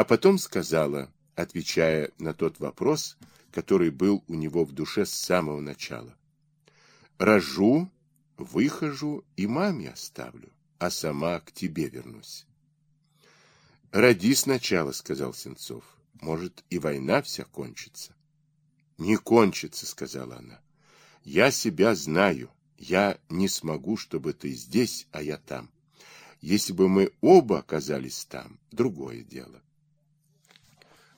А потом сказала, отвечая на тот вопрос, который был у него в душе с самого начала. Рожу, выхожу и маме оставлю, а сама к тебе вернусь. Роди сначала, сказал Сенцов. Может, и война вся кончится. Не кончится, сказала она. Я себя знаю. Я не смогу, чтобы ты здесь, а я там. Если бы мы оба оказались там, другое дело.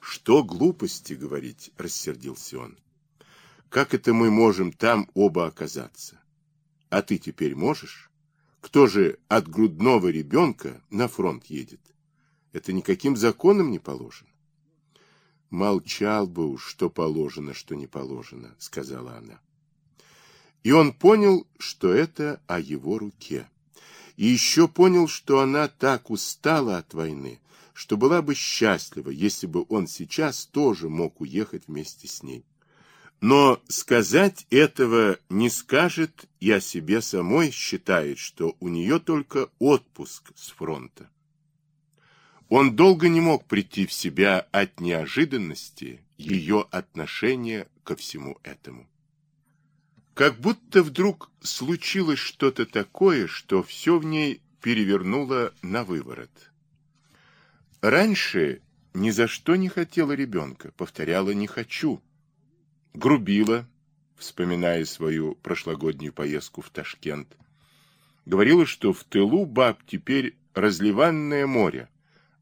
Что глупости говорить, рассердился он. Как это мы можем там оба оказаться? А ты теперь можешь? Кто же от грудного ребенка на фронт едет? Это никаким законом не положено. Молчал бы уж, что положено, что не положено, сказала она. И он понял, что это о его руке. И еще понял, что она так устала от войны, что была бы счастлива, если бы он сейчас тоже мог уехать вместе с ней. Но сказать этого не скажет и о себе самой считает, что у нее только отпуск с фронта. Он долго не мог прийти в себя от неожиданности ее отношения ко всему этому. Как будто вдруг случилось что-то такое, что все в ней перевернуло на выворот. Раньше ни за что не хотела ребенка, повторяла «не хочу». Грубила, вспоминая свою прошлогоднюю поездку в Ташкент. Говорила, что в тылу баб теперь разливанное море,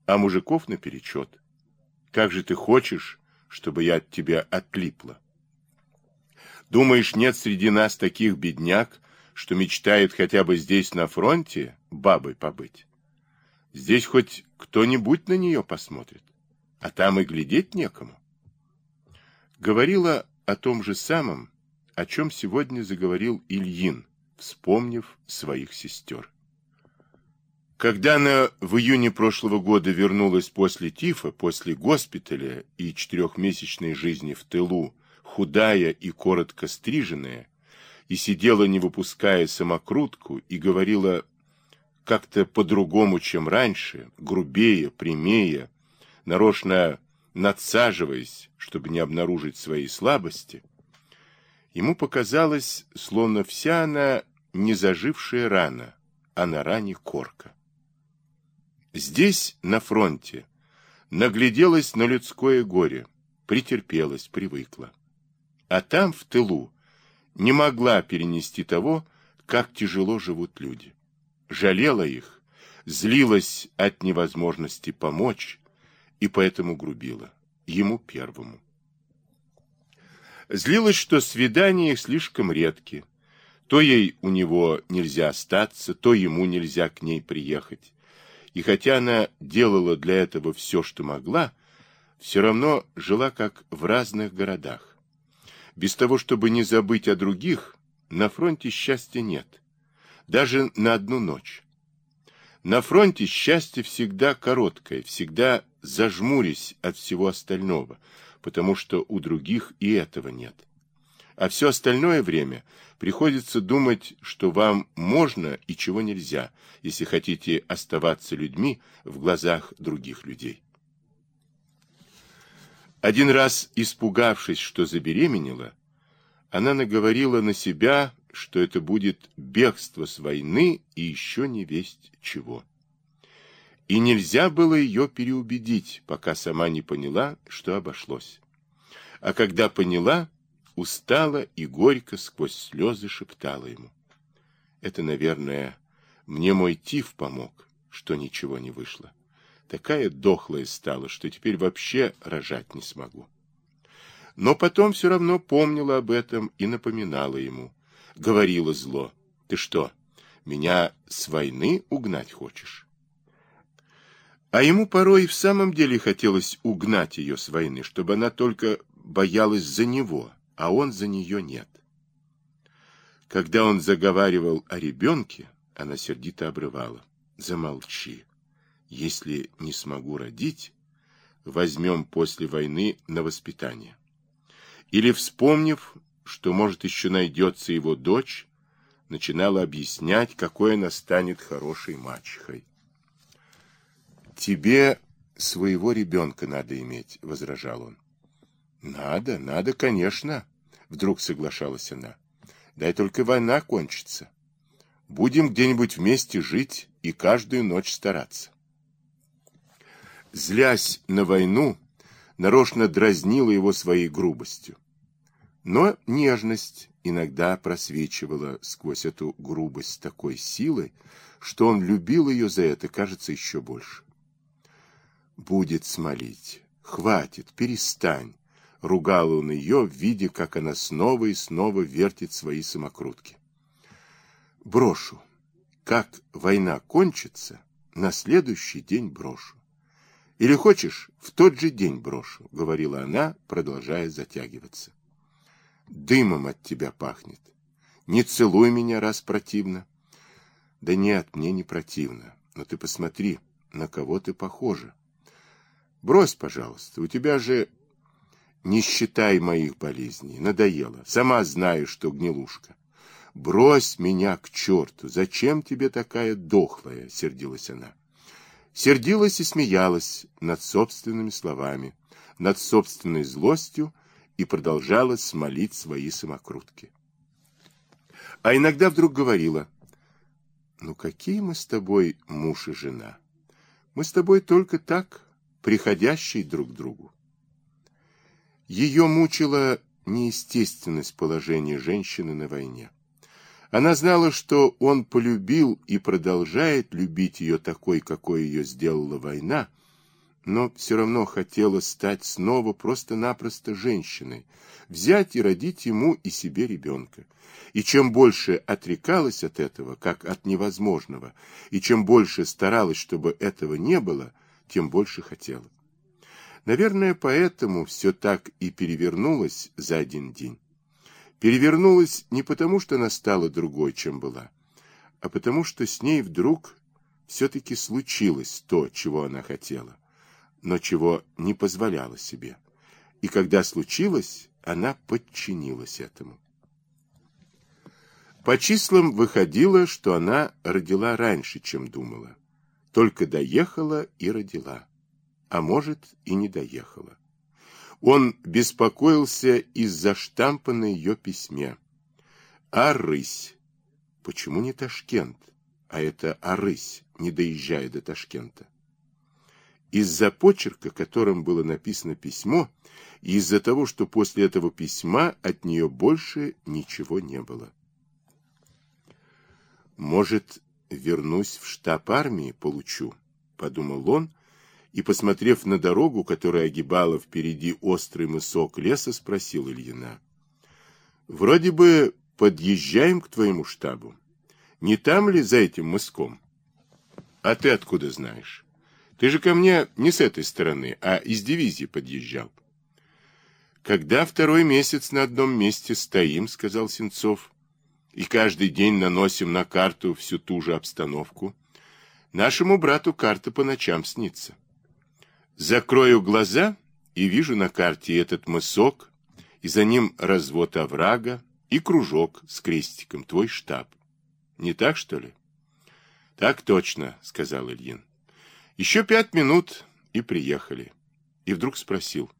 а мужиков наперечет. Как же ты хочешь, чтобы я от тебя отлипла? Думаешь, нет среди нас таких бедняк, что мечтает хотя бы здесь на фронте бабой побыть? Здесь хоть кто-нибудь на нее посмотрит, а там и глядеть некому. Говорила о том же самом, о чем сегодня заговорил Ильин, вспомнив своих сестер. Когда она в июне прошлого года вернулась после тифа, после госпиталя и четырехмесячной жизни в тылу, худая и коротко стриженная, и сидела, не выпуская самокрутку, и говорила как-то по-другому, чем раньше, грубее, прямее, нарочно надсаживаясь, чтобы не обнаружить свои слабости, ему показалось, словно вся она не зажившая рана, а на ране корка. Здесь, на фронте, нагляделась на людское горе, претерпелась, привыкла. А там, в тылу, не могла перенести того, как тяжело живут люди жалела их, злилась от невозможности помочь и поэтому грубила, ему первому. Злилась, что свидания их слишком редки, то ей у него нельзя остаться, то ему нельзя к ней приехать. И хотя она делала для этого все, что могла, все равно жила как в разных городах. Без того, чтобы не забыть о других, на фронте счастья нет даже на одну ночь. На фронте счастье всегда короткое, всегда зажмурись от всего остального, потому что у других и этого нет. А все остальное время приходится думать, что вам можно и чего нельзя, если хотите оставаться людьми в глазах других людей. Один раз, испугавшись, что забеременела, она наговорила на себя что это будет бегство с войны и еще не весть чего. И нельзя было ее переубедить, пока сама не поняла, что обошлось. А когда поняла, устала и горько сквозь слезы шептала ему. Это, наверное, мне мой тиф помог, что ничего не вышло. Такая дохлая стала, что теперь вообще рожать не смогу. Но потом все равно помнила об этом и напоминала ему говорила зло. Ты что, меня с войны угнать хочешь? А ему порой в самом деле хотелось угнать ее с войны, чтобы она только боялась за него, а он за нее нет. Когда он заговаривал о ребенке, она сердито обрывала. Замолчи. Если не смогу родить, возьмем после войны на воспитание. Или, вспомнив, что, может, еще найдется его дочь, начинала объяснять, какой она станет хорошей мачехой. «Тебе своего ребенка надо иметь, — возражал он. Надо, надо, конечно, — вдруг соглашалась она. Дай только война кончится. Будем где-нибудь вместе жить и каждую ночь стараться. Злясь на войну, нарочно дразнила его своей грубостью. Но нежность иногда просвечивала сквозь эту грубость такой силой, что он любил ее за это, кажется, еще больше. «Будет смолить. Хватит, перестань!» — ругал он ее, видя, как она снова и снова вертит свои самокрутки. «Брошу. Как война кончится, на следующий день брошу. Или хочешь, в тот же день брошу», — говорила она, продолжая затягиваться. «Дымом от тебя пахнет. Не целуй меня, раз противно. Да нет, мне не противно. Но ты посмотри, на кого ты похожа. Брось, пожалуйста, у тебя же... Не считай моих болезней, надоело. Сама знаю, что гнилушка. Брось меня к черту, зачем тебе такая дохлая, сердилась она. Сердилась и смеялась над собственными словами, над собственной злостью и продолжала смолить свои самокрутки. А иногда вдруг говорила, ну какие мы с тобой муж и жена? Мы с тобой только так, приходящие друг к другу. Ее мучила неестественность положения женщины на войне. Она знала, что он полюбил и продолжает любить ее такой, какой ее сделала война, но все равно хотела стать снова просто-напросто женщиной, взять и родить ему и себе ребенка. И чем больше отрекалась от этого, как от невозможного, и чем больше старалась, чтобы этого не было, тем больше хотела. Наверное, поэтому все так и перевернулось за один день. Перевернулось не потому, что она стала другой, чем была, а потому, что с ней вдруг все-таки случилось то, чего она хотела, но чего не позволяла себе. И когда случилось, она подчинилась этому. По числам выходило, что она родила раньше, чем думала. Только доехала и родила. А может, и не доехала. Он беспокоился из-за штампа на ее письме. Арысь. Почему не Ташкент? А это Арысь, не доезжая до Ташкента. Из-за почерка, которым было написано письмо, и из-за того, что после этого письма от нее больше ничего не было. Может, вернусь в штаб армии, получу, подумал он, и, посмотрев на дорогу, которая огибала впереди острый мысок леса, спросил Ильина. Вроде бы подъезжаем к твоему штабу. Не там ли за этим мыском? А ты откуда знаешь? Ты же ко мне не с этой стороны, а из дивизии подъезжал. Когда второй месяц на одном месте стоим, сказал Сенцов, и каждый день наносим на карту всю ту же обстановку, нашему брату карта по ночам снится. Закрою глаза и вижу на карте этот мысок, и за ним развод оврага и кружок с крестиком, твой штаб. Не так, что ли? Так точно, сказал Ильин. Еще пять минут и приехали. И вдруг спросил.